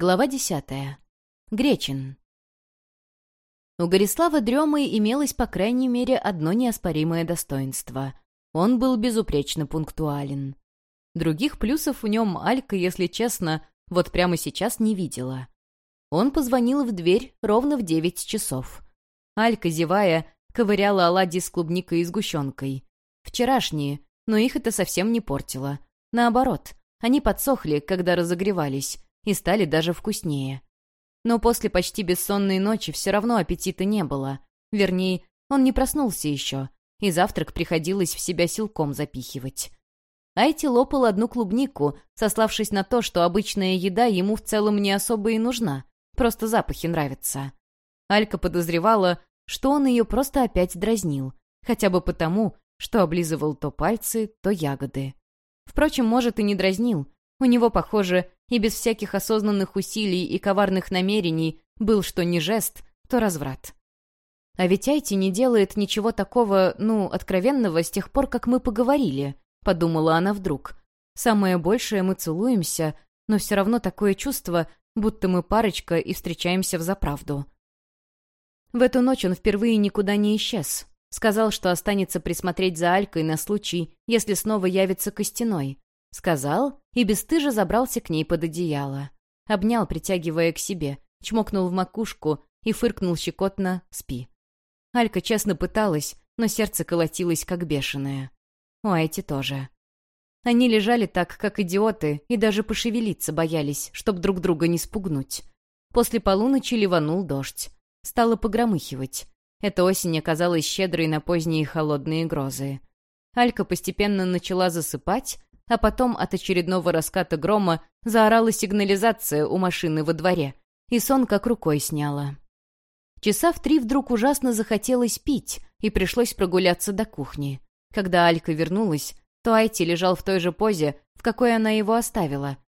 Глава десятая. Гречин. У Горислава Дремы имелось, по крайней мере, одно неоспоримое достоинство. Он был безупречно пунктуален. Других плюсов в нем Алька, если честно, вот прямо сейчас не видела. Он позвонил в дверь ровно в девять часов. Алька, зевая, ковыряла оладьи с клубникой и сгущенкой. Вчерашние, но их это совсем не портило. Наоборот, они подсохли, когда разогревались, и стали даже вкуснее. Но после почти бессонной ночи все равно аппетита не было. Вернее, он не проснулся еще, и завтрак приходилось в себя силком запихивать. Айти лопал одну клубнику, сославшись на то, что обычная еда ему в целом не особо и нужна, просто запахи нравятся. Алька подозревала, что он ее просто опять дразнил, хотя бы потому, что облизывал то пальцы, то ягоды. Впрочем, может, и не дразнил. У него, похоже, и без всяких осознанных усилий и коварных намерений был что не жест, то разврат. А ведь Айти не делает ничего такого, ну, откровенного с тех пор, как мы поговорили, подумала она вдруг. Самое большее мы целуемся, но все равно такое чувство, будто мы парочка и встречаемся в заправду. В эту ночь он впервые никуда не исчез. Сказал, что останется присмотреть за Алькой на случай, если снова явится Костяной. Сказал и бесстыже забрался к ней под одеяло. Обнял, притягивая к себе, чмокнул в макушку и фыркнул щекотно «спи». Алька честно пыталась, но сердце колотилось как бешеное. У эти тоже. Они лежали так, как идиоты, и даже пошевелиться боялись, чтоб друг друга не спугнуть. После полуночи ливанул дождь. Стало погромыхивать. Эта осень оказалась щедрой на поздние холодные грозы. Алька постепенно начала засыпать, а потом от очередного раската грома заорала сигнализация у машины во дворе, и сон как рукой сняла. Часа в три вдруг ужасно захотелось пить, и пришлось прогуляться до кухни. Когда Алька вернулась, то Айти лежал в той же позе, в какой она его оставила,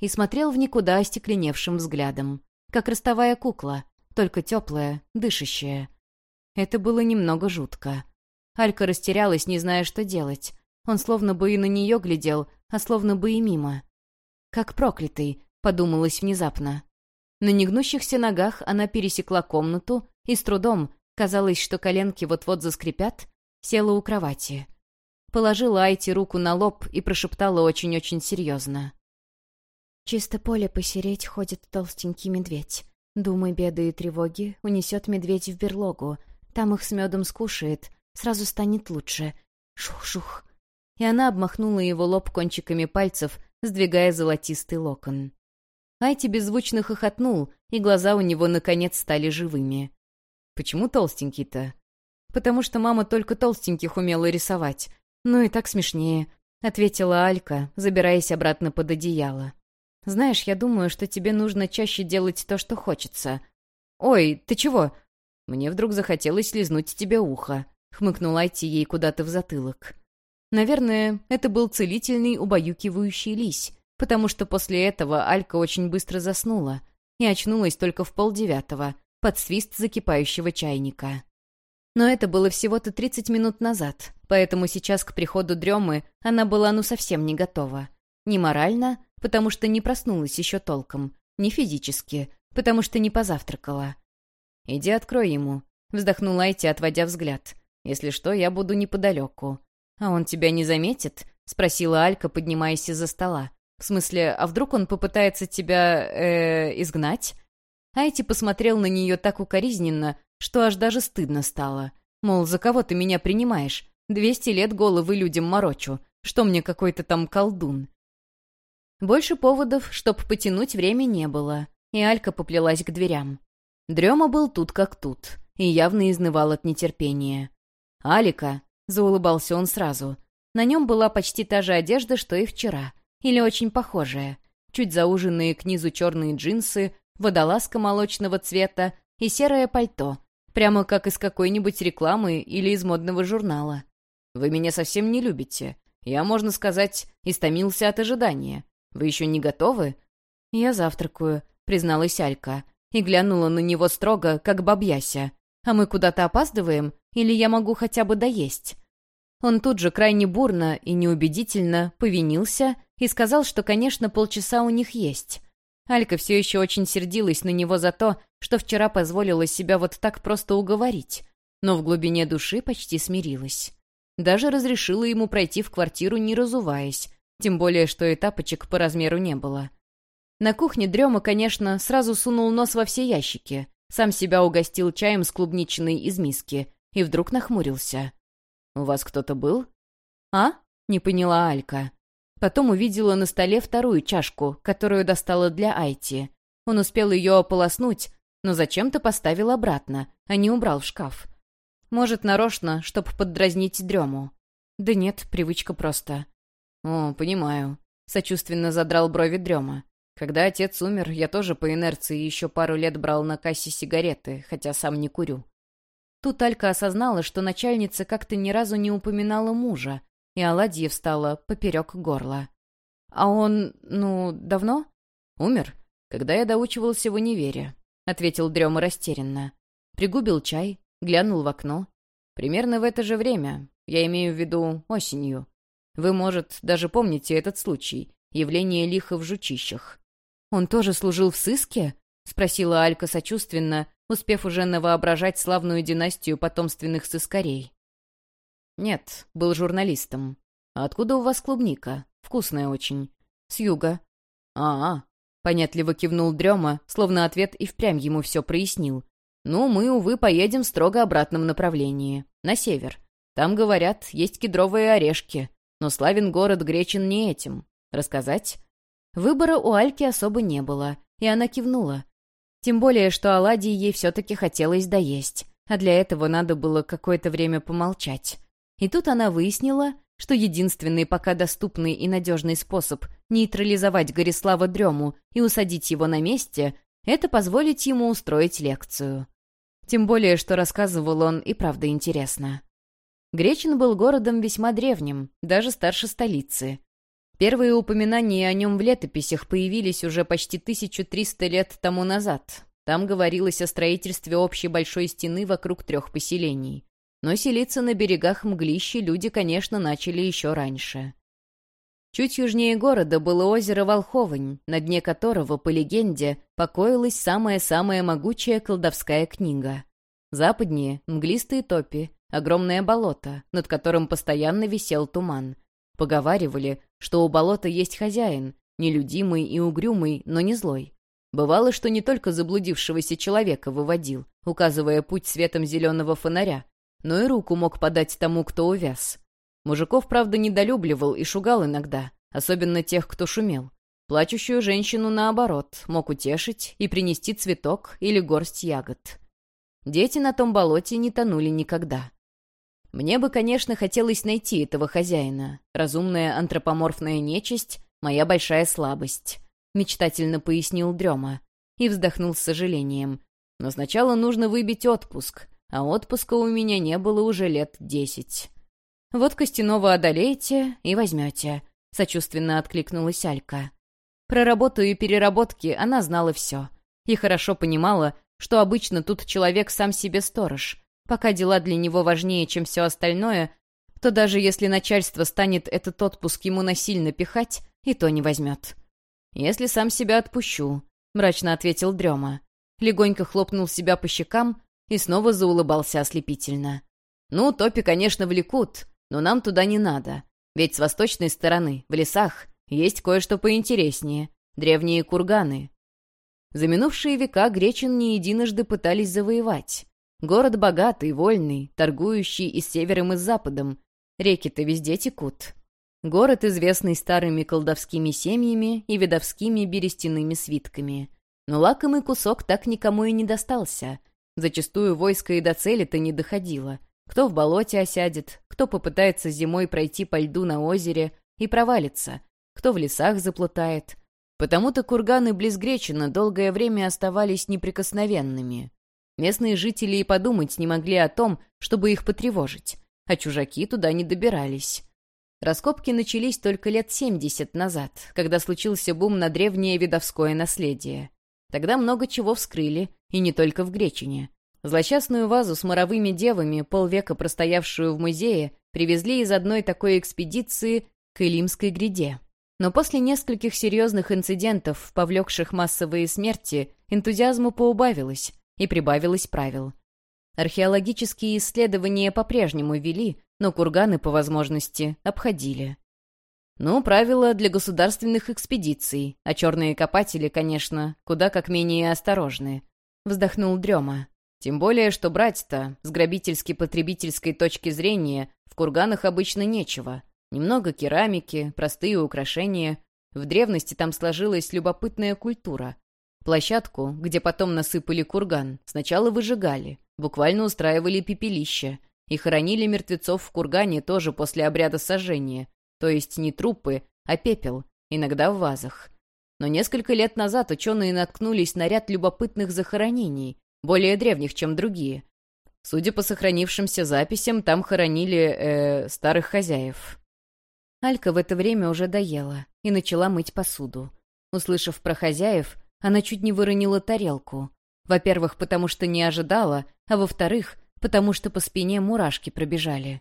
и смотрел в никуда остекленевшим взглядом, как ростовая кукла, только теплая, дышащая. Это было немного жутко. Алька растерялась, не зная, что делать. Он словно бы и на нее глядел, а словно бы и мимо. «Как проклятый», — подумалось внезапно. На негнущихся ногах она пересекла комнату и с трудом, казалось, что коленки вот-вот заскрипят, села у кровати. Положила Айти руку на лоб и прошептала очень-очень серьезно. «Чисто поле посереть ходит толстенький медведь. Думай, беды и тревоги унесет медведь в берлогу. Там их с медом скушает, сразу станет лучше. Шух-шух и она обмахнула его лоб кончиками пальцев, сдвигая золотистый локон. Айти беззвучно хохотнул, и глаза у него, наконец, стали живыми. «Почему толстенький-то?» «Потому что мама только толстеньких умела рисовать. Ну и так смешнее», — ответила Алька, забираясь обратно под одеяло. «Знаешь, я думаю, что тебе нужно чаще делать то, что хочется». «Ой, ты чего?» «Мне вдруг захотелось лизнуть тебе ухо», — хмыкнул Айти ей куда-то в затылок. Наверное, это был целительный убаюкивающий лись, потому что после этого Алька очень быстро заснула и очнулась только в полдевятого, под свист закипающего чайника. Но это было всего-то 30 минут назад, поэтому сейчас к приходу дремы она была ну совсем не готова. Не морально, потому что не проснулась еще толком, не физически, потому что не позавтракала. «Иди открой ему», — вздохнула Айти, отводя взгляд. «Если что, я буду неподалеку. «А он тебя не заметит?» — спросила Алька, поднимаясь из-за стола. «В смысле, а вдруг он попытается тебя... э изгнать?» Айти посмотрел на нее так укоризненно, что аж даже стыдно стало. Мол, за кого ты меня принимаешь? Двести лет головы людям морочу. Что мне какой-то там колдун? Больше поводов, чтоб потянуть время, не было, и Алька поплелась к дверям. Дрема был тут как тут, и явно изнывал от нетерпения. «Алика!» Заулыбался он сразу. На нем была почти та же одежда, что и вчера. Или очень похожая. Чуть зауженные к низу черные джинсы, водолазка молочного цвета и серое пальто. Прямо как из какой-нибудь рекламы или из модного журнала. «Вы меня совсем не любите. Я, можно сказать, истомился от ожидания. Вы еще не готовы?» «Я завтракаю», — призналась Алька. И глянула на него строго, как бабьяся. «А мы куда-то опаздываем? Или я могу хотя бы доесть?» Он тут же крайне бурно и неубедительно повинился и сказал, что, конечно, полчаса у них есть. Алька все еще очень сердилась на него за то, что вчера позволила себя вот так просто уговорить, но в глубине души почти смирилась. Даже разрешила ему пройти в квартиру, не разуваясь, тем более, что и тапочек по размеру не было. На кухне Дрема, конечно, сразу сунул нос во все ящики, сам себя угостил чаем с клубничной из миски и вдруг нахмурился. «У вас кто-то был?» «А?» — не поняла Алька. Потом увидела на столе вторую чашку, которую достала для Айти. Он успел ее ополоснуть, но зачем-то поставил обратно, а не убрал в шкаф. Может, нарочно, чтоб поддразнить дрему. Да нет, привычка просто. «О, понимаю», — сочувственно задрал брови дрема. Когда отец умер, я тоже по инерции еще пару лет брал на кассе сигареты, хотя сам не курю. Тут Алька осознала, что начальница как-то ни разу не упоминала мужа, и оладье встала поперек горла. «А он, ну, давно?» «Умер, когда я доучивался в универе», — ответил Дрема растерянно. Пригубил чай, глянул в окно. «Примерно в это же время, я имею в виду осенью. Вы, может, даже помните этот случай, явление лиха в жучищах. «Он тоже служил в сыске?» — спросила Алька сочувственно, успев уже навоображать славную династию потомственных сыскарей. «Нет, был журналистом. А откуда у вас клубника? Вкусная очень. С юга». «А-а», — понятливо кивнул Дрема, словно ответ и впрямь ему все прояснил. «Ну, мы, увы, поедем в строго обратном направлении, на север. Там, говорят, есть кедровые орешки, но славен город Гречин не этим. Рассказать?» Выбора у Альки особо не было, и она кивнула. Тем более, что оладьи ей все-таки хотелось доесть, а для этого надо было какое-то время помолчать. И тут она выяснила, что единственный пока доступный и надежный способ нейтрализовать Горислава Дрему и усадить его на месте — это позволить ему устроить лекцию. Тем более, что рассказывал он и правда интересно. Гречин был городом весьма древним, даже старше столицы. Первые упоминания о нем в летописях появились уже почти 1300 лет тому назад. Там говорилось о строительстве общей большой стены вокруг трех поселений. Но селиться на берегах Мглищи люди, конечно, начали еще раньше. Чуть южнее города было озеро Волховань, на дне которого, по легенде, покоилась самая-самая могучая колдовская книга. Западнее — мглистые топи, огромное болото, над которым постоянно висел туман — Поговаривали, что у болота есть хозяин, нелюдимый и угрюмый, но не злой. Бывало, что не только заблудившегося человека выводил, указывая путь светом зеленого фонаря, но и руку мог подать тому, кто увяз. Мужиков, правда, недолюбливал и шугал иногда, особенно тех, кто шумел. Плачущую женщину, наоборот, мог утешить и принести цветок или горсть ягод. Дети на том болоте не тонули никогда. Мне бы, конечно, хотелось найти этого хозяина. Разумная антропоморфная нечисть — моя большая слабость», — мечтательно пояснил Дрема. И вздохнул с сожалением. «Но сначала нужно выбить отпуск, а отпуска у меня не было уже лет десять». «Вот Костянова одолеете и возьмете», — сочувственно откликнулась Алька. Про работу и переработки она знала все. И хорошо понимала, что обычно тут человек сам себе сторож, Пока дела для него важнее, чем все остальное, то даже если начальство станет этот отпуск ему насильно пихать, и то не возьмет. «Если сам себя отпущу», — мрачно ответил Дрема. Легонько хлопнул себя по щекам и снова заулыбался ослепительно. «Ну, топи, конечно, влекут, но нам туда не надо. Ведь с восточной стороны, в лесах, есть кое-что поинтереснее. Древние курганы». За минувшие века гречин не единожды пытались завоевать. Город богатый, вольный, торгующий и с севером, и с западом. Реки-то везде текут. Город, известный старыми колдовскими семьями и видовскими берестяными свитками. Но лакомый кусок так никому и не достался. Зачастую войско и до цели-то не доходило. Кто в болоте осядет, кто попытается зимой пройти по льду на озере и провалится, кто в лесах заплутает. Потому-то курганы близ Гречина долгое время оставались неприкосновенными. Местные жители и подумать не могли о том, чтобы их потревожить, а чужаки туда не добирались. Раскопки начались только лет 70 назад, когда случился бум на древнее видовское наследие. Тогда много чего вскрыли, и не только в Гречине. Злосчастную вазу с моровыми девами, полвека простоявшую в музее, привезли из одной такой экспедиции к Илимской гряде. Но после нескольких серьезных инцидентов, повлекших массовые смерти, энтузиазму поубавилось и прибавилось правил. Археологические исследования по-прежнему вели, но курганы, по возможности, обходили. Ну, правила для государственных экспедиций, а черные копатели, конечно, куда как менее осторожны. Вздохнул Дрема. Тем более, что брать-то, с грабительски-потребительской точки зрения, в курганах обычно нечего. Немного керамики, простые украшения. В древности там сложилась любопытная культура. Площадку, где потом насыпали курган, сначала выжигали, буквально устраивали пепелище и хоронили мертвецов в кургане тоже после обряда сожжения, то есть не трупы, а пепел, иногда в вазах. Но несколько лет назад ученые наткнулись на ряд любопытных захоронений, более древних, чем другие. Судя по сохранившимся записям, там хоронили, э, старых хозяев. Алька в это время уже доела и начала мыть посуду. Услышав про хозяев, она чуть не выронила тарелку. Во-первых, потому что не ожидала, а во-вторых, потому что по спине мурашки пробежали.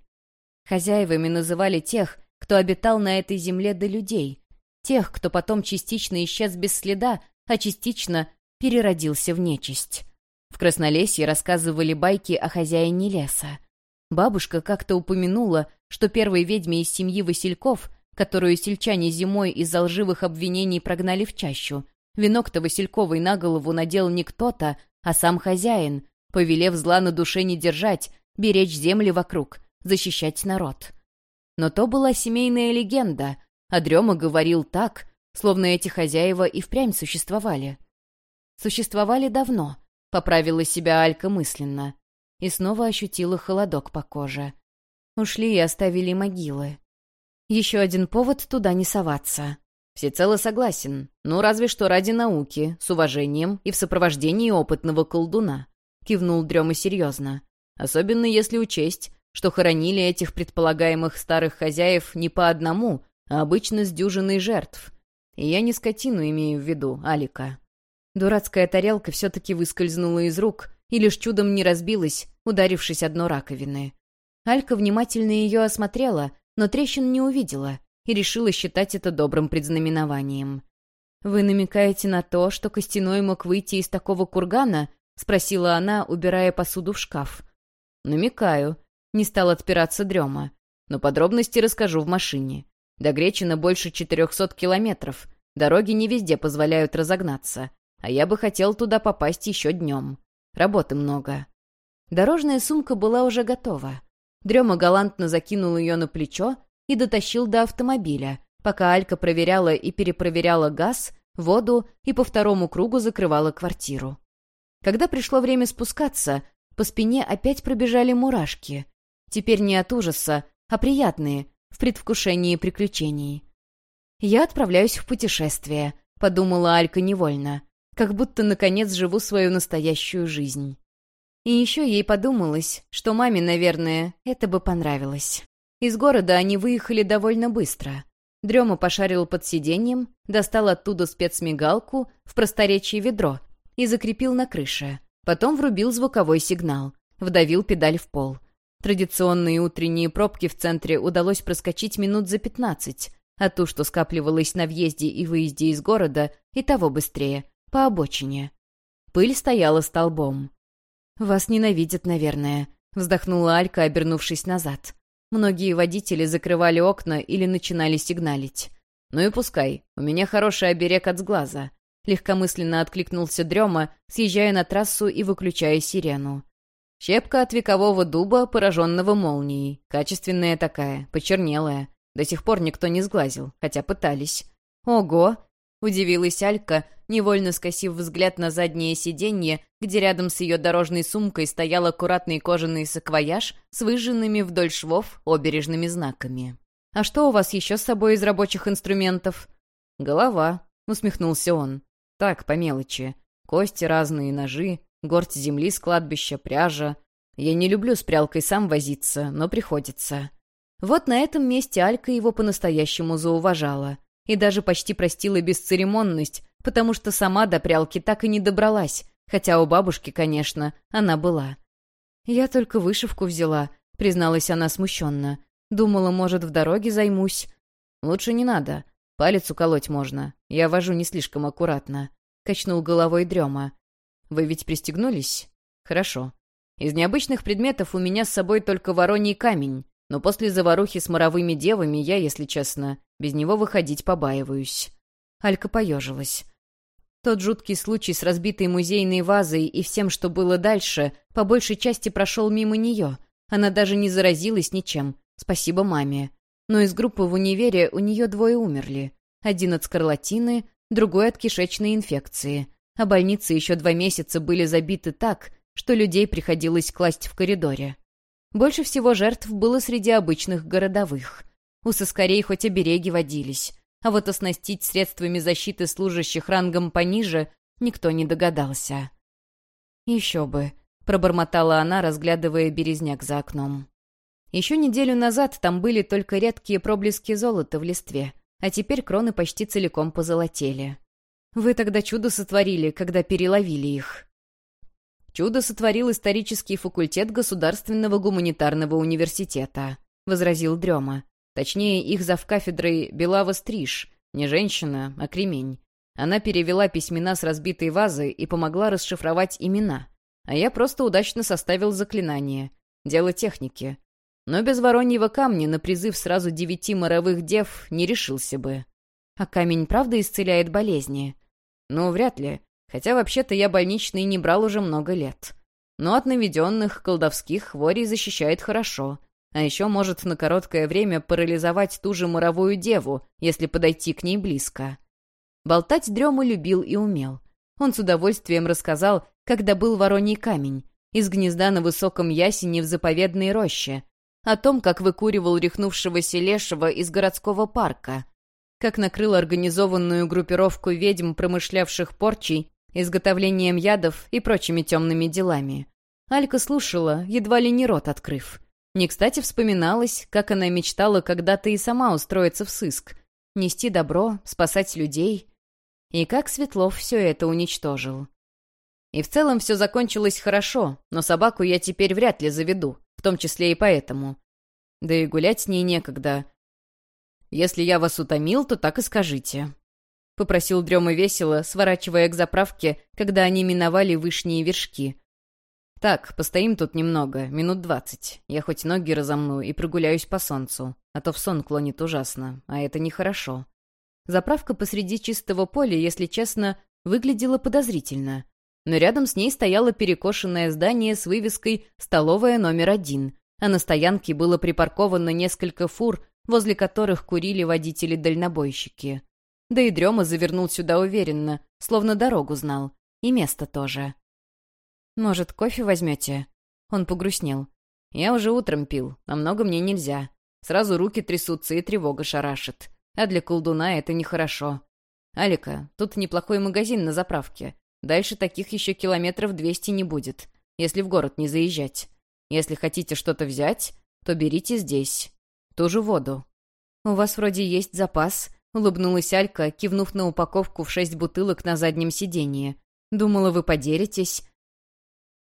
Хозяевами называли тех, кто обитал на этой земле до людей, тех, кто потом частично исчез без следа, а частично переродился в нечисть. В Краснолесье рассказывали байки о хозяине леса. Бабушка как-то упомянула, что первой ведьме из семьи Васильков, которую сельчане зимой из-за лживых обвинений прогнали в чащу, венок-то Васильковой на голову надел не кто-то, а сам хозяин, повелев зла на душе не держать, беречь земли вокруг, защищать народ. Но то была семейная легенда, а Дрема говорил так, словно эти хозяева и впрямь существовали. Существовали давно, поправила себя Алька мысленно, и снова ощутила холодок по коже. Ушли и оставили могилы. Еще один повод туда не соваться. Всецело согласен, ну разве что ради науки, с уважением и в сопровождении опытного колдуна. Кивнул Дрема серьезно. Особенно если учесть, что хоронили этих предполагаемых старых хозяев не по одному, а обычно с дюжиной жертв. И я не скотину имею в виду, Алика. Дурацкая тарелка все-таки выскользнула из рук и лишь чудом не разбилась, ударившись о дно раковины. Алька внимательно ее осмотрела, но трещин не увидела и решила считать это добрым предзнаменованием. «Вы намекаете на то, что Костяной мог выйти из такого кургана?» — спросила она, убирая посуду в шкаф. «Намекаю», не стал отпираться дрема. Но подробности расскажу в машине. До Гречина больше 400 километров. Дороги не везде позволяют разогнаться. А я бы хотел туда попасть еще днем. Работы много. Дорожная сумка была уже готова. Дрема галантно закинул ее на плечо и дотащил до автомобиля, пока Алька проверяла и перепроверяла газ, воду и по второму кругу закрывала квартиру. Когда пришло время спускаться, по спине опять пробежали мурашки. Теперь не от ужаса, а приятные, в предвкушении приключений. «Я отправляюсь в путешествие», — подумала Алька невольно, как будто, наконец, живу свою настоящую жизнь. И еще ей подумалось, что маме, наверное, это бы понравилось. Из города они выехали довольно быстро. Дрема пошарил под сиденьем, достал оттуда спецмигалку в просторечии ведро и закрепил на крыше. Потом врубил звуковой сигнал, вдавил педаль в пол. Традиционные утренние пробки в центре удалось проскочить минут за пятнадцать, а ту, что скапливалась на въезде и выезде из города, и того быстрее, по обочине. Пыль стояла столбом. «Вас ненавидят, наверное», — вздохнула Алька, обернувшись назад. Многие водители закрывали окна или начинали сигналить. «Ну и пускай, у меня хороший оберег от сглаза», — легкомысленно откликнулся Дрема, съезжая на трассу и выключая сирену. Щепка от векового дуба, пораженного молнией. Качественная такая, почернелая. До сих пор никто не сглазил, хотя пытались. «Ого!» — удивилась Алька, невольно скосив взгляд на заднее сиденье, где рядом с ее дорожной сумкой стоял аккуратный кожаный саквояж с выжженными вдоль швов обережными знаками. «А что у вас еще с собой из рабочих инструментов?» «Голова», — усмехнулся он. «Так, по мелочи. Кости разные, ножи, Горсть земли с кладбища, пряжа. Я не люблю с прялкой сам возиться, но приходится. Вот на этом месте Алька его по-настоящему зауважала. И даже почти простила бесцеремонность, потому что сама до прялки так и не добралась, хотя у бабушки, конечно, она была. «Я только вышивку взяла», — призналась она смущенно. «Думала, может, в дороге займусь». «Лучше не надо. Палец уколоть можно. Я вожу не слишком аккуратно. Качнул головой дрема. Вы ведь пристегнулись? Хорошо. Из необычных предметов у меня с собой только вороний камень, но после заварухи с моровыми девами я, если честно, без него выходить побаиваюсь. Алька поежилась. Тот жуткий случай с разбитой музейной вазой и всем, что было дальше, по большей части прошел мимо нее. Она даже не заразилась ничем. Спасибо маме. Но из группы в универе у нее двое умерли. Один от скарлатины, другой от кишечной инфекции. А больницы еще два месяца были забиты так, что людей приходилось класть в коридоре. Больше всего жертв было среди обычных городовых. У соскорей хоть обереги водились, а вот оснастить средствами защиты служащих рангом пониже никто не догадался. «Еще бы», — пробормотала она, разглядывая березняк за окном. Еще неделю назад там были только редкие проблески золота в листве, а теперь кроны почти целиком позолотели. Вы тогда чудо сотворили, когда переловили их. Чудо сотворил исторический факультет Государственного гуманитарного университета, возразил Дрема. Точнее, их завкафедрой Белава Стриж, не женщина, а кремень. Она перевела письмена с разбитой вазы и помогла расшифровать имена. А я просто удачно составил заклинание. Дело техники. Но без вороньего камня на призыв сразу девяти моровых дев не решился бы. А камень правда исцеляет болезни? Ну, вряд ли. Хотя вообще-то я больничный не брал уже много лет. Но от наведенных колдовских хворей защищает хорошо. А еще может на короткое время парализовать ту же моровую деву, если подойти к ней близко. Болтать Дрему любил и умел. Он с удовольствием рассказал, когда был вороний камень, из гнезда на высоком ясене в заповедной роще, о том, как выкуривал рехнувшегося лешего из городского парка, как накрыл организованную группировку ведьм, промышлявших порчей, изготовлением ядов и прочими темными делами. Алька слушала, едва ли не рот открыв. Не кстати вспоминалось, как она мечтала когда-то и сама устроиться в сыск, нести добро, спасать людей. И как Светлов все это уничтожил. И в целом все закончилось хорошо, но собаку я теперь вряд ли заведу, в том числе и поэтому. Да и гулять с ней некогда. Если я вас утомил, то так и скажите. Попросил Дрема весело, сворачивая к заправке, когда они миновали вышние вершки. «Так, постоим тут немного, минут двадцать. Я хоть ноги разомну и прогуляюсь по солнцу, а то в сон клонит ужасно, а это нехорошо». Заправка посреди чистого поля, если честно, выглядела подозрительно но рядом с ней стояло перекошенное здание с вывеской «Столовая номер один», а на стоянке было припарковано несколько фур, возле которых курили водители-дальнобойщики. Да и Дрема завернул сюда уверенно, словно дорогу знал. И место тоже. «Может, кофе возьмете?» Он погрустнел. «Я уже утром пил, а много мне нельзя. Сразу руки трясутся и тревога шарашит. А для колдуна это нехорошо. Алика, тут неплохой магазин на заправке. Дальше таких еще километров двести не будет, если в город не заезжать. Если хотите что-то взять, то берите здесь. Ту же воду. «У вас вроде есть запас», — улыбнулась Алька, кивнув на упаковку в шесть бутылок на заднем сиденье. «Думала, вы поделитесь».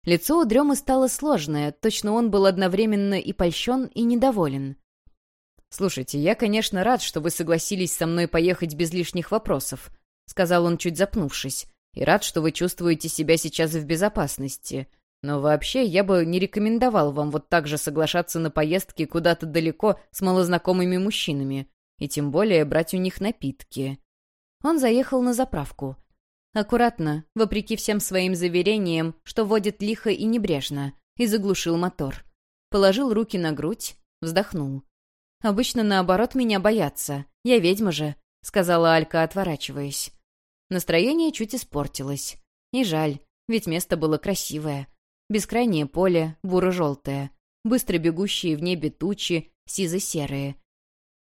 Лицо у Дремы стало сложное, точно он был одновременно и польщен, и недоволен. «Слушайте, я, конечно, рад, что вы согласились со мной поехать без лишних вопросов», — сказал он, чуть запнувшись и рад, что вы чувствуете себя сейчас в безопасности. Но вообще я бы не рекомендовал вам вот так же соглашаться на поездки куда-то далеко с малознакомыми мужчинами, и тем более брать у них напитки. Он заехал на заправку. Аккуратно, вопреки всем своим заверениям, что водит лихо и небрежно, и заглушил мотор. Положил руки на грудь, вздохнул. «Обычно, наоборот, меня боятся. Я ведьма же», — сказала Алька, отворачиваясь. Настроение чуть испортилось. И жаль, ведь место было красивое. Бескрайнее поле, буро-желтое, быстро бегущие в небе тучи, сизо-серые.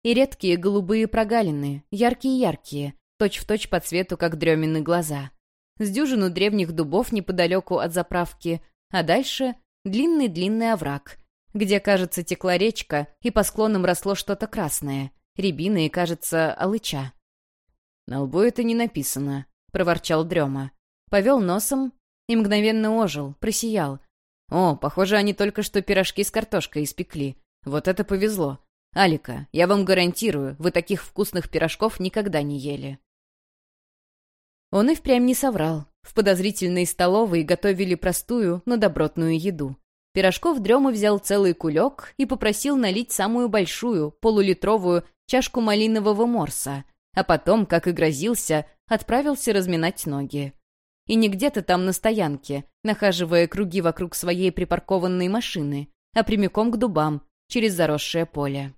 И редкие голубые прогалины, яркие-яркие, точь-в-точь по цвету, как дремины глаза. С дюжину древних дубов неподалеку от заправки, а дальше длинный-длинный овраг, где, кажется, текла речка, и по склонам росло что-то красное, рябина и, кажется, алыча. «На лбу это не написано», — проворчал Дрема. Повел носом и мгновенно ожил, просиял. «О, похоже, они только что пирожки с картошкой испекли. Вот это повезло. «Алика, я вам гарантирую, вы таких вкусных пирожков никогда не ели». Он и впрямь не соврал. В подозрительной столовой готовили простую, но добротную еду. Пирожков Дрема взял целый кулек и попросил налить самую большую, полулитровую, чашку малинового морса, а потом, как и грозился, отправился разминать ноги. И не где-то там на стоянке, нахаживая круги вокруг своей припаркованной машины, а прямиком к дубам, через заросшее поле.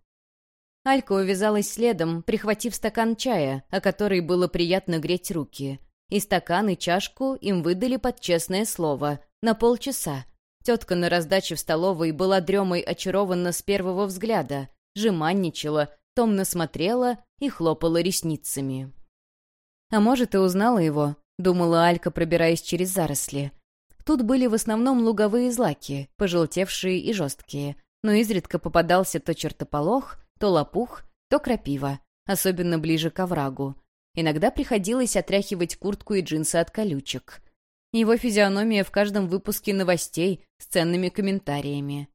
Алька увязалась следом, прихватив стакан чая, о который было приятно греть руки. И стакан, и чашку им выдали под честное слово, на полчаса, Тетка на раздаче в столовой была дремой очарована с первого взгляда, жеманничала, томно смотрела и хлопала ресницами. «А может, и узнала его», — думала Алька, пробираясь через заросли. Тут были в основном луговые злаки, пожелтевшие и жесткие, но изредка попадался то чертополох, то лопух, то крапива, особенно ближе к оврагу. Иногда приходилось отряхивать куртку и джинсы от колючек. Его физиономия в каждом выпуске новостей с ценными комментариями.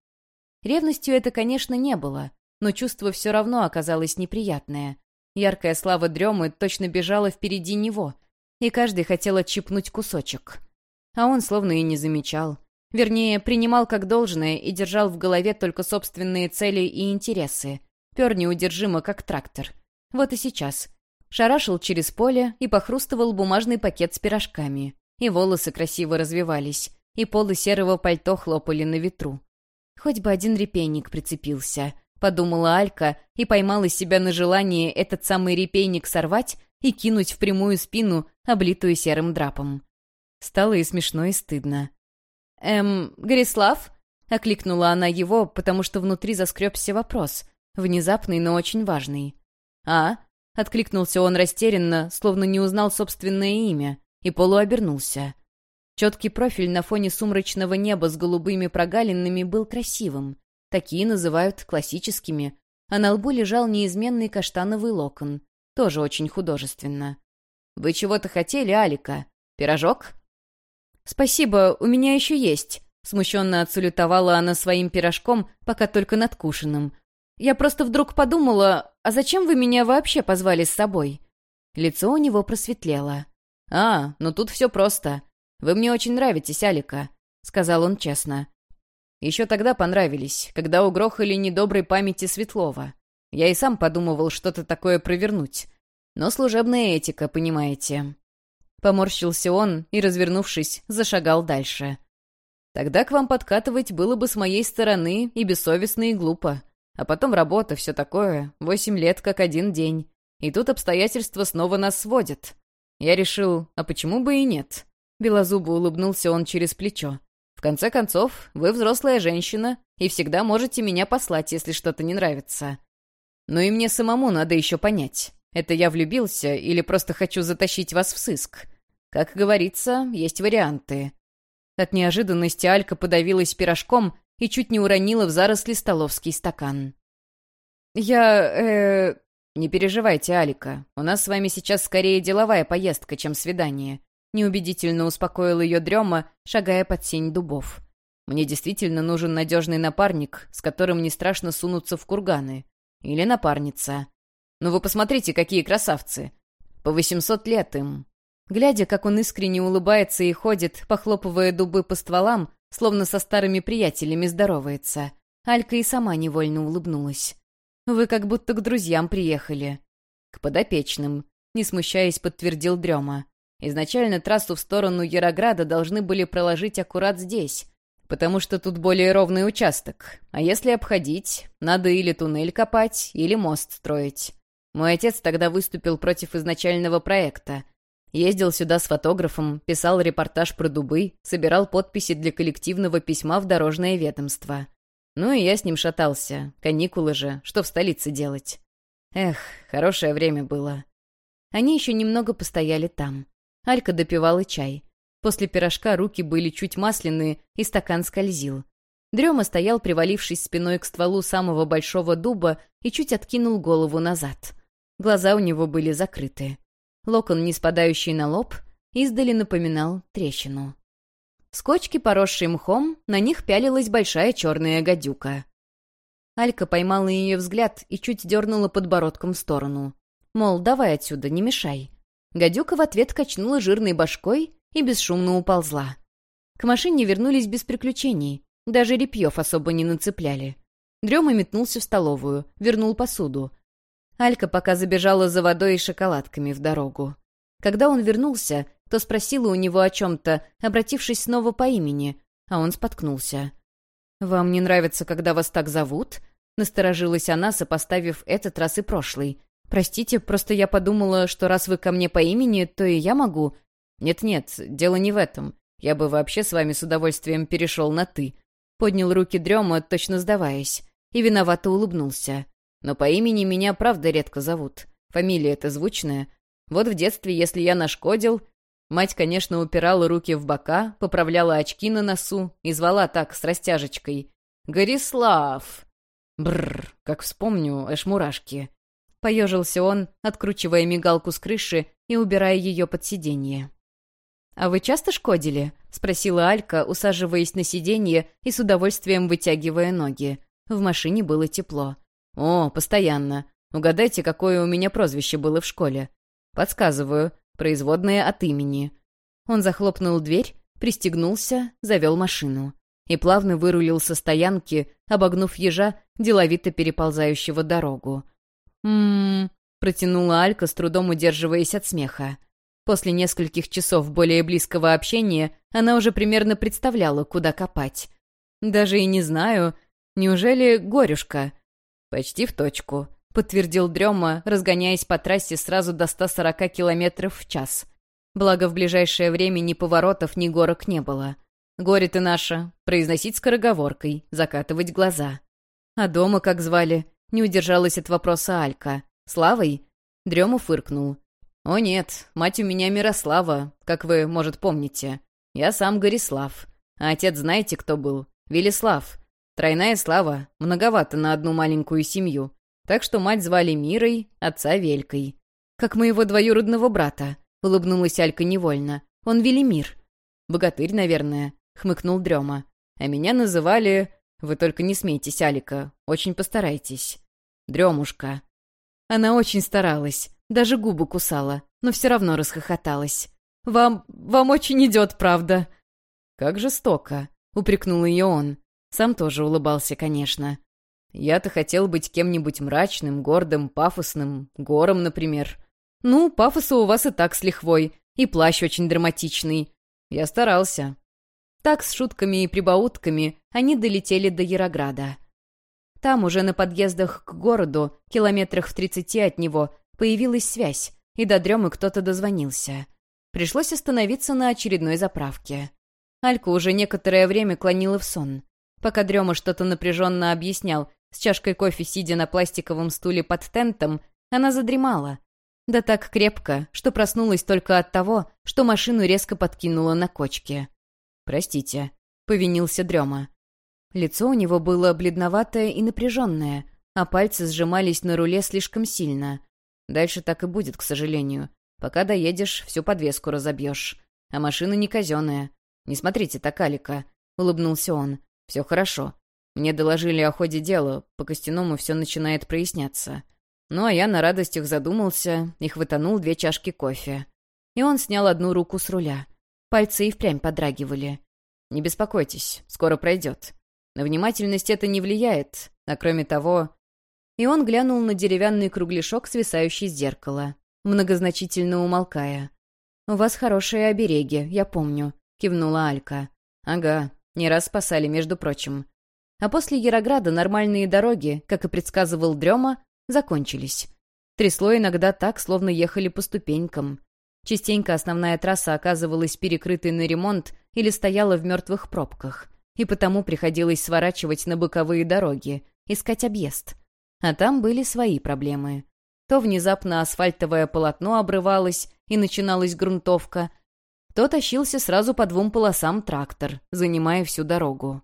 Ревностью это, конечно, не было, но чувство все равно оказалось неприятное. Яркая слава дремы точно бежала впереди него, и каждый хотел отщипнуть кусочек. А он словно и не замечал. Вернее, принимал как должное и держал в голове только собственные цели и интересы. Пер неудержимо, как трактор. Вот и сейчас. Шарашил через поле и похрустывал бумажный пакет с пирожками и волосы красиво развивались, и полы серого пальто хлопали на ветру. Хоть бы один репейник прицепился, подумала Алька и поймала себя на желание этот самый репейник сорвать и кинуть в прямую спину, облитую серым драпом. Стало и смешно, и стыдно. «Эм, Горислав?» — окликнула она его, потому что внутри заскребся вопрос, внезапный, но очень важный. «А?» — откликнулся он растерянно, словно не узнал собственное имя и полуобернулся. Четкий профиль на фоне сумрачного неба с голубыми прогалинами был красивым. Такие называют классическими, а на лбу лежал неизменный каштановый локон, тоже очень художественно. «Вы чего-то хотели, Алика? Пирожок?» «Спасибо, у меня еще есть», — смущенно отсалютовала она своим пирожком, пока только надкушенным. «Я просто вдруг подумала, а зачем вы меня вообще позвали с собой?» Лицо у него просветлело. «А, ну тут все просто. Вы мне очень нравитесь, Алика», — сказал он честно. «Еще тогда понравились, когда угрохали недоброй памяти Светлова. Я и сам подумывал что-то такое провернуть. Но служебная этика, понимаете». Поморщился он и, развернувшись, зашагал дальше. «Тогда к вам подкатывать было бы с моей стороны и бессовестно, и глупо. А потом работа, все такое, восемь лет как один день. И тут обстоятельства снова нас сводят. Я решил, а почему бы и нет? Белозубо улыбнулся он через плечо. В конце концов, вы взрослая женщина и всегда можете меня послать, если что-то не нравится. Но и мне самому надо еще понять, это я влюбился или просто хочу затащить вас в сыск. Как говорится, есть варианты. От неожиданности Алька подавилась пирожком и чуть не уронила в заросли столовский стакан. «Я... э... «Не переживайте, Алика. У нас с вами сейчас скорее деловая поездка, чем свидание», — неубедительно успокоил ее Дрема, шагая под сень дубов. «Мне действительно нужен надежный напарник, с которым не страшно сунуться в курганы. Или напарница. Ну вы посмотрите, какие красавцы. По восемьсот лет им». Глядя, как он искренне улыбается и ходит, похлопывая дубы по стволам, словно со старыми приятелями здоровается, Алька и сама невольно улыбнулась. Вы как будто к друзьям приехали». «К подопечным», — не смущаясь, подтвердил Дрема. «Изначально трассу в сторону Ярограда должны были проложить аккурат здесь, потому что тут более ровный участок. А если обходить, надо или туннель копать, или мост строить. Мой отец тогда выступил против изначального проекта. Ездил сюда с фотографом, писал репортаж про дубы, собирал подписи для коллективного письма в дорожное ведомство. Ну и я с ним шатался. Каникулы же, что в столице делать? Эх, хорошее время было. Они еще немного постояли там. Алька допивала чай. После пирожка руки были чуть масляные, и стакан скользил. Дрема стоял, привалившись спиной к стволу самого большого дуба, и чуть откинул голову назад. Глаза у него были закрыты. Локон, не спадающий на лоб, издали напоминал трещину. С кочки, поросшей мхом, на них пялилась большая черная гадюка. Алька поймала ее взгляд и чуть дернула подбородком в сторону. Мол, давай отсюда, не мешай. Гадюка в ответ качнула жирной башкой и бесшумно уползла. К машине вернулись без приключений. Даже репьев особо не нацепляли. Дрема метнулся в столовую, вернул посуду. Алька пока забежала за водой и шоколадками в дорогу. Когда он вернулся, то спросила у него о чем-то, обратившись снова по имени, а он споткнулся. «Вам не нравится, когда вас так зовут?» Насторожилась она, сопоставив этот раз и прошлый. «Простите, просто я подумала, что раз вы ко мне по имени, то и я могу». «Нет-нет, дело не в этом. Я бы вообще с вами с удовольствием перешел на «ты». Поднял руки Дрема, точно сдаваясь, и виновато улыбнулся. «Но по имени меня правда редко зовут. Фамилия эта звучная. Вот в детстве, если я нашкодил, Мать, конечно, упирала руки в бока, поправляла очки на носу и звала так, с растяжечкой. «Горислав!» Бррр, как вспомню, аж мурашки. Поежился он, откручивая мигалку с крыши и убирая ее под сиденье. «А вы часто шкодили?» — спросила Алька, усаживаясь на сиденье и с удовольствием вытягивая ноги. В машине было тепло. «О, постоянно. Угадайте, какое у меня прозвище было в школе?» «Подсказываю производное от имени. Он захлопнул дверь, пристегнулся, завел машину и плавно вырулил со стоянки, обогнув ежа, деловито переползающего дорогу. «М-м-м», протянула Алька, с трудом удерживаясь от смеха. После нескольких часов более близкого общения она уже примерно представляла, куда копать. «Даже и не знаю. Неужели горюшка?» «Почти в точку», — подтвердил Дрема, разгоняясь по трассе сразу до 140 км в час. Благо, в ближайшее время ни поворотов, ни горок не было. Горе ты наша, произносить скороговоркой, закатывать глаза. А дома как звали? Не удержалась от вопроса Алька. Славой? Дрему фыркнул. «О нет, мать у меня Мирослава, как вы, может, помните. Я сам Горислав. А отец знаете, кто был? Велислав. Тройная слава, многовато на одну маленькую семью. Так что мать звали Мирой, отца Велькой. «Как моего двоюродного брата», — улыбнулась Алька невольно. «Он Велимир». «Богатырь, наверное», — хмыкнул Дрема. «А меня называли...» «Вы только не смейтесь, Алика. Очень постарайтесь». «Дремушка». Она очень старалась, даже губы кусала, но все равно расхохоталась. «Вам... вам очень идет, правда?» «Как жестоко», — упрекнул ее он. Сам тоже улыбался, конечно. Я-то хотел быть кем-нибудь мрачным, гордым, пафосным, гором, например. Ну, пафоса у вас и так с лихвой, и плащ очень драматичный. Я старался. Так, с шутками и прибаутками, они долетели до Ярограда. Там, уже на подъездах к городу, километрах в тридцати от него, появилась связь, и до дремы кто-то дозвонился. Пришлось остановиться на очередной заправке. Алька уже некоторое время клонила в сон. Пока Дрема что-то напряженно объяснял, с чашкой кофе, сидя на пластиковом стуле под тентом, она задремала. Да так крепко, что проснулась только от того, что машину резко подкинула на кочке. «Простите», — повинился Дрема. Лицо у него было бледноватое и напряженное, а пальцы сжимались на руле слишком сильно. Дальше так и будет, к сожалению. Пока доедешь, всю подвеску разобьешь. А машина не казенная. Не смотрите так, Алика, — улыбнулся он. Все хорошо. Мне доложили о ходе дела, по костяному все начинает проясняться. Ну, а я на радостях задумался и хватанул две чашки кофе. И он снял одну руку с руля. Пальцы и впрямь подрагивали. Не беспокойтесь, скоро пройдет. На внимательность это не влияет, а кроме того... И он глянул на деревянный кругляшок, свисающий с зеркала, многозначительно умолкая. «У вас хорошие обереги, я помню», — кивнула Алька. «Ага, не раз спасали, между прочим. А после Ярограда нормальные дороги, как и предсказывал Дрема, закончились. Трясло иногда так, словно ехали по ступенькам. Частенько основная трасса оказывалась перекрытой на ремонт или стояла в мертвых пробках, и потому приходилось сворачивать на боковые дороги, искать объезд. А там были свои проблемы. То внезапно асфальтовое полотно обрывалось, и начиналась грунтовка, то тащился сразу по двум полосам трактор, занимая всю дорогу.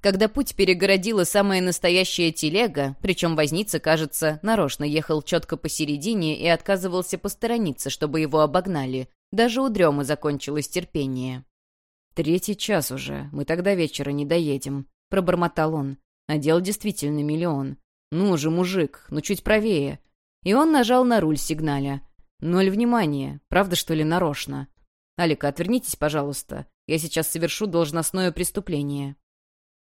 Когда путь перегородила самая настоящая телега, причем возница, кажется, нарочно ехал четко посередине и отказывался посторониться, чтобы его обогнали, даже у дремы закончилось терпение. «Третий час уже, мы тогда вечера не доедем», — пробормотал он. А дел действительно миллион. Ну же, мужик, ну чуть правее. И он нажал на руль сигналя. Ноль внимания. Правда, что ли, нарочно? Алика, отвернитесь, пожалуйста. Я сейчас совершу должностное преступление.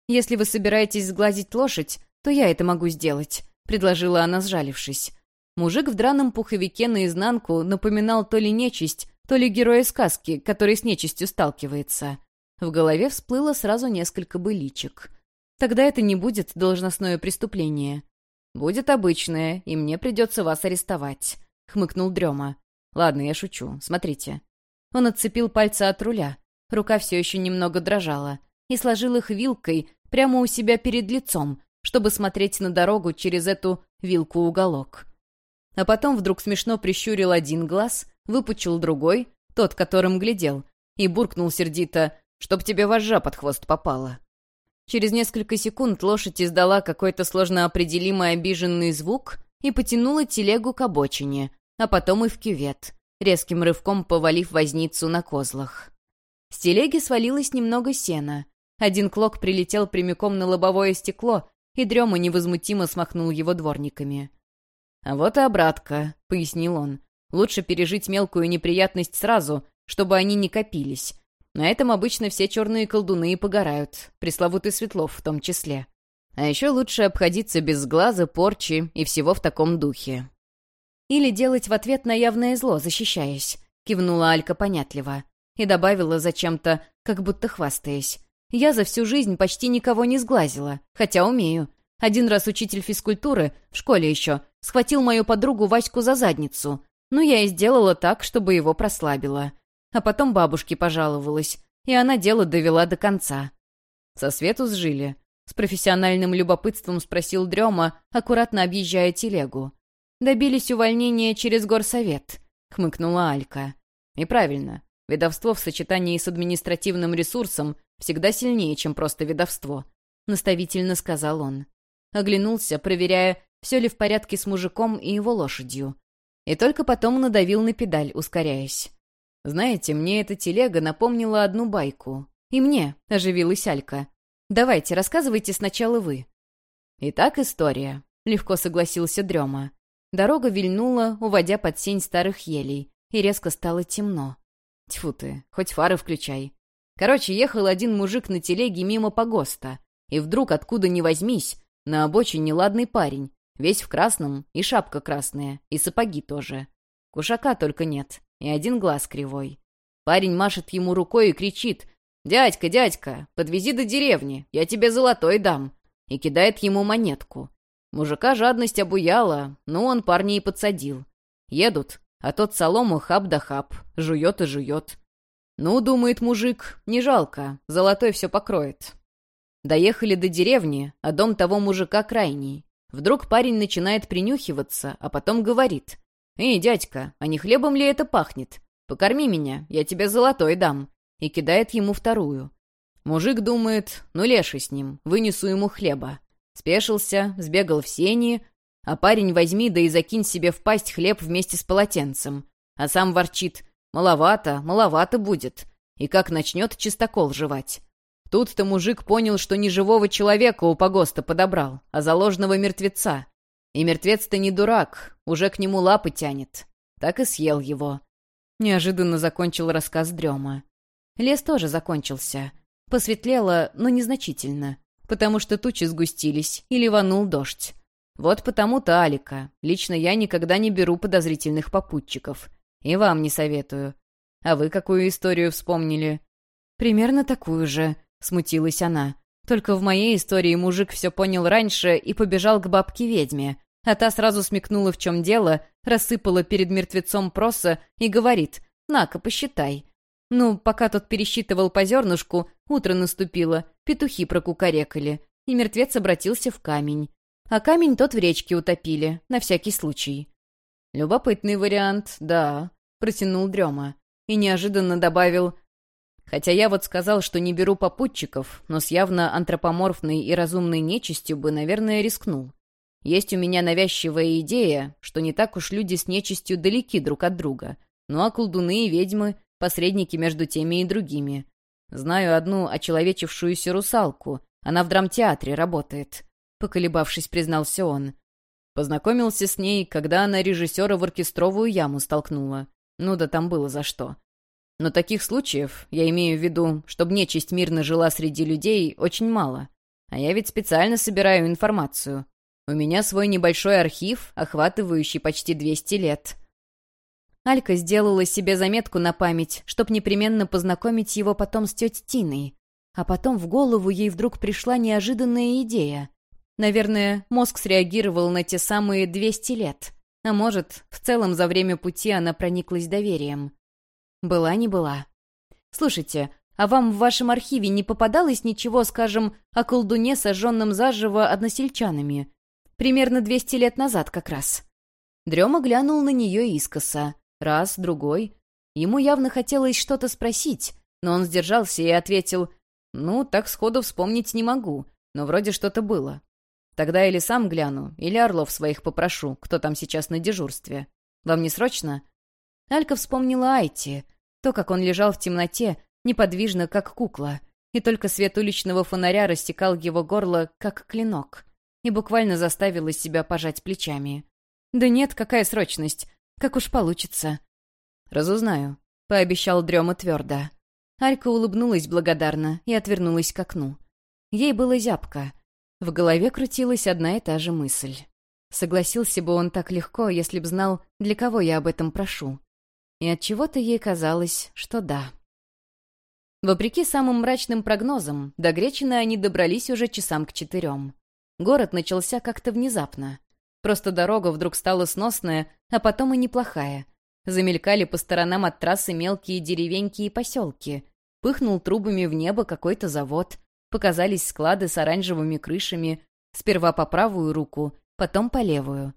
Если вы собираетесь сглазить лошадь, то я это могу сделать», — предложила она, сжалившись. Мужик в драном пуховике наизнанку напоминал то ли нечисть, то ли героя сказки, который с нечистью сталкивается. В голове всплыло сразу несколько быличек. Тогда это не будет должностное преступление. «Будет обычное, и мне придется вас арестовать», — хмыкнул Дрема. «Ладно, я шучу. Смотрите». Он отцепил пальцы от руля. Рука все еще немного дрожала. И сложил их вилкой прямо у себя перед лицом, чтобы смотреть на дорогу через эту вилку-уголок. А потом вдруг смешно прищурил один глаз, выпучил другой, тот, которым глядел, и буркнул сердито «Чтоб тебе вожжа под хвост попала». Через несколько секунд лошадь издала какой-то сложно определимый обиженный звук и потянула телегу к обочине, а потом и в кювет, резким рывком повалив возницу на козлах. С телеги свалилось немного сена. Один клок прилетел прямиком на лобовое стекло, и Дрема невозмутимо смахнул его дворниками. «А вот и обратка», — пояснил он. «Лучше пережить мелкую неприятность сразу, чтобы они не копились. На этом обычно все черные колдуны и погорают, пресловутый Светлов в том числе. А еще лучше обходиться без глаза, порчи и всего в таком духе». «Или делать в ответ на явное зло, защищаясь», — кивнула Алька понятливо и добавила зачем-то, как будто хвастаясь. «Я за всю жизнь почти никого не сглазила, хотя умею. Один раз учитель физкультуры, в школе еще, схватил мою подругу Ваську за задницу. Ну, я и сделала так, чтобы его прослабило. А потом бабушке пожаловалась, и она дело довела до конца. Со свету сжили. С профессиональным любопытством спросил Дрема, аккуратно объезжая телегу. «Добились увольнения через горсовет», — хмыкнула Алька. «И правильно. Ведовство в сочетании с административным ресурсом всегда сильнее, чем просто ведовство», — наставительно сказал он. Оглянулся, проверяя, все ли в порядке с мужиком и его лошадью. И только потом надавил на педаль, ускоряясь. «Знаете, мне эта телега напомнила одну байку. И мне», — оживилась Алька. «Давайте, рассказывайте сначала вы». «Итак, история», — легко согласился Дрема. Дорога вильнула, уводя под сень старых елей, и резко стало темно. Тьфу ты, хоть фары включай. Короче, ехал один мужик на телеге мимо погоста, и вдруг, откуда ни возьмись, на обочине ладный парень, весь в красном, и шапка красная, и сапоги тоже. Кушака только нет, и один глаз кривой. Парень машет ему рукой и кричит «Дядька, дядька, подвези до деревни, я тебе золотой дам!» и кидает ему монетку. Мужика жадность обуяла, но он парня и подсадил. Едут, а тот солому хап да хап, жует и жует. Ну, думает мужик, не жалко, золотой все покроет. Доехали до деревни, а дом того мужика крайний. Вдруг парень начинает принюхиваться, а потом говорит. «Эй, дядька, а не хлебом ли это пахнет? Покорми меня, я тебе золотой дам». И кидает ему вторую. Мужик думает, ну леший с ним, вынесу ему хлеба. Спешился, сбегал в сени, а парень возьми да и закинь себе в пасть хлеб вместе с полотенцем. А сам ворчит. Маловато, маловато будет. И как начнет чистокол жевать. Тут-то мужик понял, что не живого человека у погоста подобрал, а заложенного мертвеца. И мертвец-то не дурак, уже к нему лапы тянет. Так и съел его. Неожиданно закончил рассказ Дрема. Лес тоже закончился. Посветлело, но незначительно, потому что тучи сгустились и ливанул дождь. Вот потому-то, Алика, лично я никогда не беру подозрительных попутчиков. И вам не советую. А вы какую историю вспомнили? Примерно такую же, смутилась она. Только в моей истории мужик все понял раньше и побежал к бабке-ведьме, а та сразу смекнула, в чем дело, рассыпала перед мертвецом проса и говорит «На-ка, посчитай». Ну, пока тот пересчитывал по зернышку, утро наступило, петухи прокукарекали, и мертвец обратился в камень. А камень тот в речке утопили, на всякий случай. «Любопытный вариант, да», — протянул Дрема. И неожиданно добавил, «Хотя я вот сказал, что не беру попутчиков, но с явно антропоморфной и разумной нечистью бы, наверное, рискнул. Есть у меня навязчивая идея, что не так уж люди с нечистью далеки друг от друга. Ну а колдуны и ведьмы — посредники между теми и другими. Знаю одну очеловечившуюся русалку, она в драмтеатре работает. — поколебавшись, признался он. Познакомился с ней, когда она режиссера в оркестровую яму столкнула. Ну да там было за что. Но таких случаев, я имею в виду, чтобы нечисть мирно жила среди людей, очень мало. А я ведь специально собираю информацию. У меня свой небольшой архив, охватывающий почти 200 лет. Алька сделала себе заметку на память, чтоб непременно познакомить его потом с тетей Тиной. А потом в голову ей вдруг пришла неожиданная идея. Наверное, мозг среагировал на те самые 200 лет. А может, в целом за время пути она прониклась доверием. Была не была. «Слушайте, а вам в вашем архиве не попадалось ничего, скажем, о колдуне, сожженном заживо односельчанами? Примерно 200 лет назад как раз». Дрема глянул на нее искоса. Раз, другой. Ему явно хотелось что-то спросить, но он сдержался и ответил, «Ну, так сходу вспомнить не могу, но вроде что-то было. Тогда или сам гляну, или Орлов своих попрошу, кто там сейчас на дежурстве. Вам не срочно?» Алька вспомнила Айти, то, как он лежал в темноте, неподвижно, как кукла, и только свет уличного фонаря растекал его горло, как клинок, и буквально заставила себя пожать плечами. «Да нет, какая срочность? Как уж получится». «Разузнаю», — пообещал Дрема твердо. Алька улыбнулась благодарно и отвернулась к окну. Ей было зябко. В голове крутилась одна и та же мысль. Согласился бы он так легко, если б знал, для кого я об этом прошу. И от чего то ей казалось, что да. Вопреки самым мрачным прогнозам, до Гречины они добрались уже часам к четырем. Город начался как-то внезапно. Просто дорога вдруг стала сносная, а потом и неплохая. Замелькали по сторонам от трассы мелкие деревеньки и поселки. Пыхнул трубами в небо какой-то завод. Показались склады с оранжевыми крышами. Сперва по правую руку, потом по левую.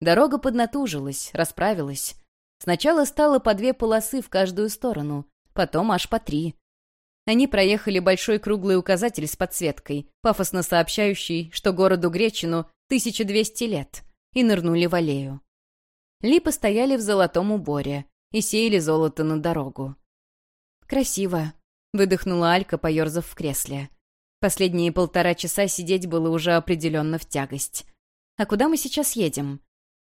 Дорога поднатужилась, расправилась. Сначала стало по две полосы в каждую сторону, потом аж по три. Они проехали большой круглый указатель с подсветкой, пафосно сообщающий, что городу Гречину 1200 лет, и нырнули в аллею. Липы стояли в золотом уборе и сеяли золото на дорогу. «Красиво», — выдохнула Алька, поерзав в кресле. Последние полтора часа сидеть было уже определенно в тягость. «А куда мы сейчас едем?»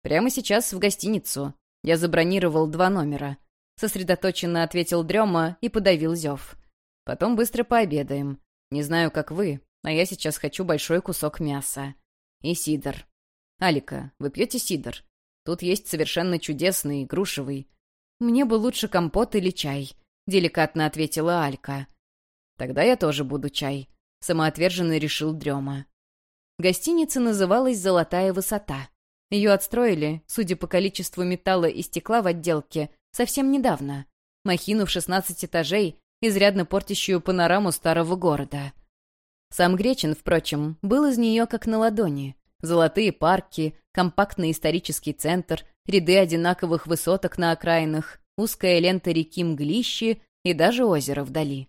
«Прямо сейчас в гостиницу. Я забронировал два номера. Сосредоточенно ответил Дрема и подавил зев. Потом быстро пообедаем. Не знаю, как вы, а я сейчас хочу большой кусок мяса. И сидр. Алика, вы пьете сидр? Тут есть совершенно чудесный, грушевый. Мне бы лучше компот или чай, деликатно ответила Алька. Тогда я тоже буду чай, самоотверженно решил Дрема. Гостиница называлась «Золотая высота». Ее отстроили, судя по количеству металла и стекла в отделке, совсем недавно. Махину в 16 этажей, изрядно портящую панораму старого города. Сам Гречин, впрочем, был из нее как на ладони. Золотые парки, компактный исторический центр, ряды одинаковых высоток на окраинах, узкая лента реки Мглищи и даже озеро вдали.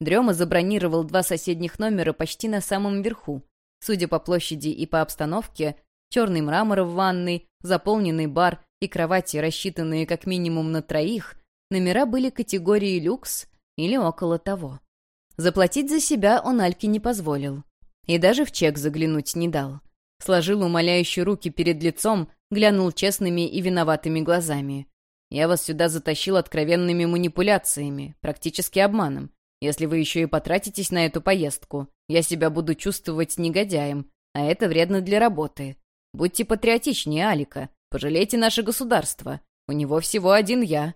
Дрема забронировал два соседних номера почти на самом верху. Судя по площади и по обстановке, черный мрамор в ванной, заполненный бар и кровати, рассчитанные как минимум на троих, номера были категории люкс или около того. Заплатить за себя он Альке не позволил. И даже в чек заглянуть не дал. Сложил умоляющие руки перед лицом, глянул честными и виноватыми глазами. «Я вас сюда затащил откровенными манипуляциями, практически обманом. Если вы еще и потратитесь на эту поездку, я себя буду чувствовать негодяем, а это вредно для работы. Будьте патриотичнее, Алика. Пожалейте наше государство. У него всего один я».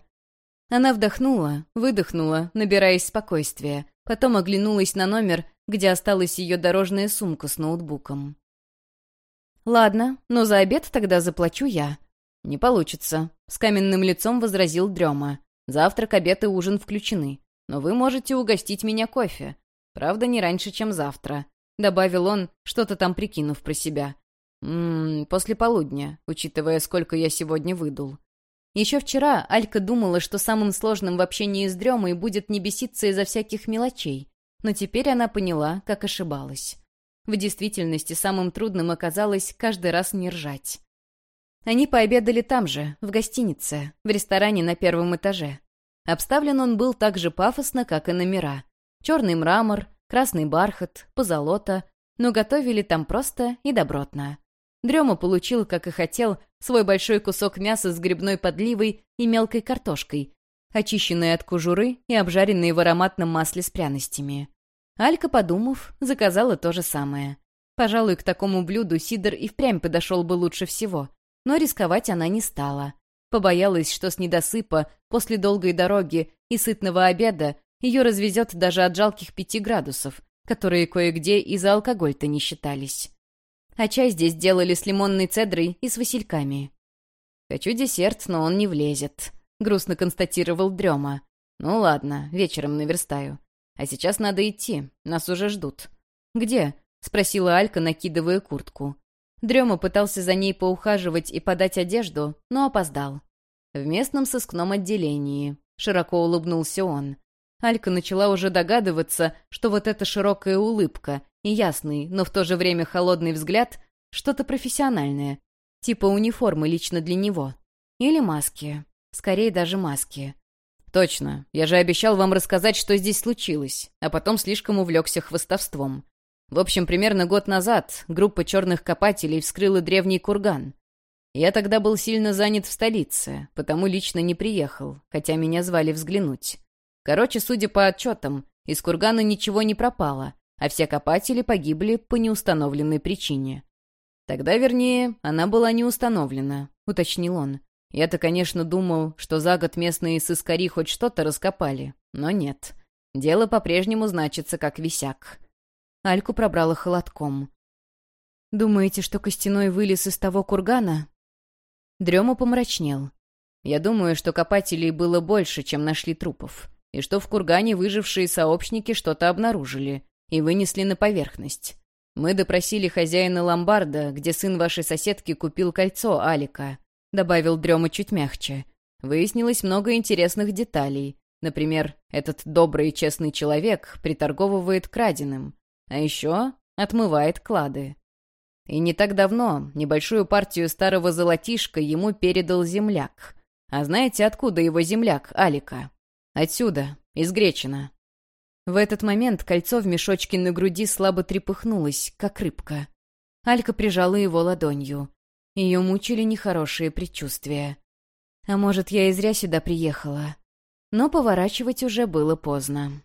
Она вдохнула, выдохнула, набираясь спокойствия. Потом оглянулась на номер, где осталась ее дорожная сумка с ноутбуком. «Ладно, но за обед тогда заплачу я». «Не получится», — с каменным лицом возразил Дрема. «Завтрак, обед и ужин включены. Но вы можете угостить меня кофе. Правда, не раньше, чем завтра», — добавил он, что-то там прикинув про себя. Ммм, после полудня, учитывая, сколько я сегодня выдул. Еще вчера Алька думала, что самым сложным в общении с Дремой будет не беситься из-за всяких мелочей, но теперь она поняла, как ошибалась. В действительности самым трудным оказалось каждый раз не ржать. Они пообедали там же, в гостинице, в ресторане на первом этаже. Обставлен он был так же пафосно, как и номера. Черный мрамор, красный бархат, позолота, но готовили там просто и добротно. Дрема получил, как и хотел, свой большой кусок мяса с грибной подливой и мелкой картошкой, очищенной от кожуры и обжаренной в ароматном масле с пряностями. Алька, подумав, заказала то же самое. Пожалуй, к такому блюду Сидор и впрямь подошел бы лучше всего, но рисковать она не стала. Побоялась, что с недосыпа, после долгой дороги и сытного обеда, ее развезет даже от жалких пяти градусов, которые кое-где и за алкоголь-то не считались. А чай здесь делали с лимонной цедрой и с васильками. «Хочу десерт, но он не влезет», — грустно констатировал Дрема. «Ну ладно, вечером наверстаю. А сейчас надо идти, нас уже ждут». «Где?» — спросила Алька, накидывая куртку. Дрема пытался за ней поухаживать и подать одежду, но опоздал. В местном сыскном отделении. Широко улыбнулся он. Алька начала уже догадываться, что вот эта широкая улыбка и ясный, но в то же время холодный взгляд — что-то профессиональное, типа униформы лично для него. Или маски. Скорее даже маски. «Точно. Я же обещал вам рассказать, что здесь случилось, а потом слишком увлекся хвостовством. В общем, примерно год назад группа черных копателей вскрыла древний курган. Я тогда был сильно занят в столице, потому лично не приехал, хотя меня звали взглянуть. Короче, судя по отчетам, из кургана ничего не пропало, а все копатели погибли по неустановленной причине. Тогда, вернее, она была не установлена, уточнил он. Я-то, конечно, думал, что за год местные сыскари хоть что-то раскопали, но нет. Дело по-прежнему значится как висяк. Альку пробрала холодком. «Думаете, что костяной вылез из того кургана?» Дрема помрачнел. «Я думаю, что копателей было больше, чем нашли трупов, и что в кургане выжившие сообщники что-то обнаружили и вынесли на поверхность. Мы допросили хозяина ломбарда, где сын вашей соседки купил кольцо Алика», — добавил Дрема чуть мягче. «Выяснилось много интересных деталей. Например, этот добрый и честный человек приторговывает краденым, а еще отмывает клады. И не так давно небольшую партию старого золотишка ему передал земляк. А знаете, откуда его земляк, Алика? Отсюда, из Гречина. В этот момент кольцо в мешочке на груди слабо трепыхнулось, как рыбка. Алька прижала его ладонью. Ее мучили нехорошие предчувствия. А может, я и зря сюда приехала. Но поворачивать уже было поздно.